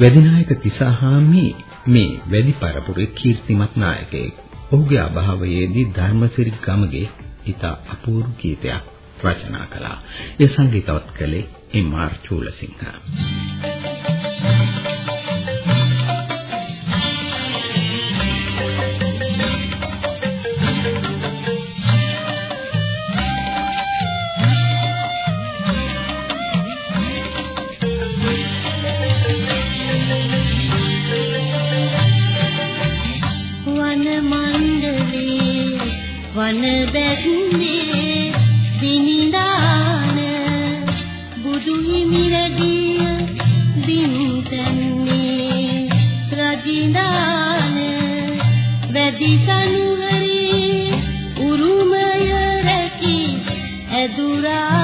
වැදිනායක තිසාහාමි මේ වැදි පරපුරේ කීර්තිමත් නායකයෙක්. ඔහුගේ අභාවයේදී ධර්මසිරි ගමගේ ඊට අපූර්ව ගීතයක් රචනා කළා. ඒ සංගීතවත් කළේ එම්.ආර්. චූලසිංහ. වන බැන්නේ දිනිදාන බුදු හිමි රැදිය බින්තන්නේ රජින්දාන. වැඩි සනුහරි උරුමය රැකි ඇදුරාන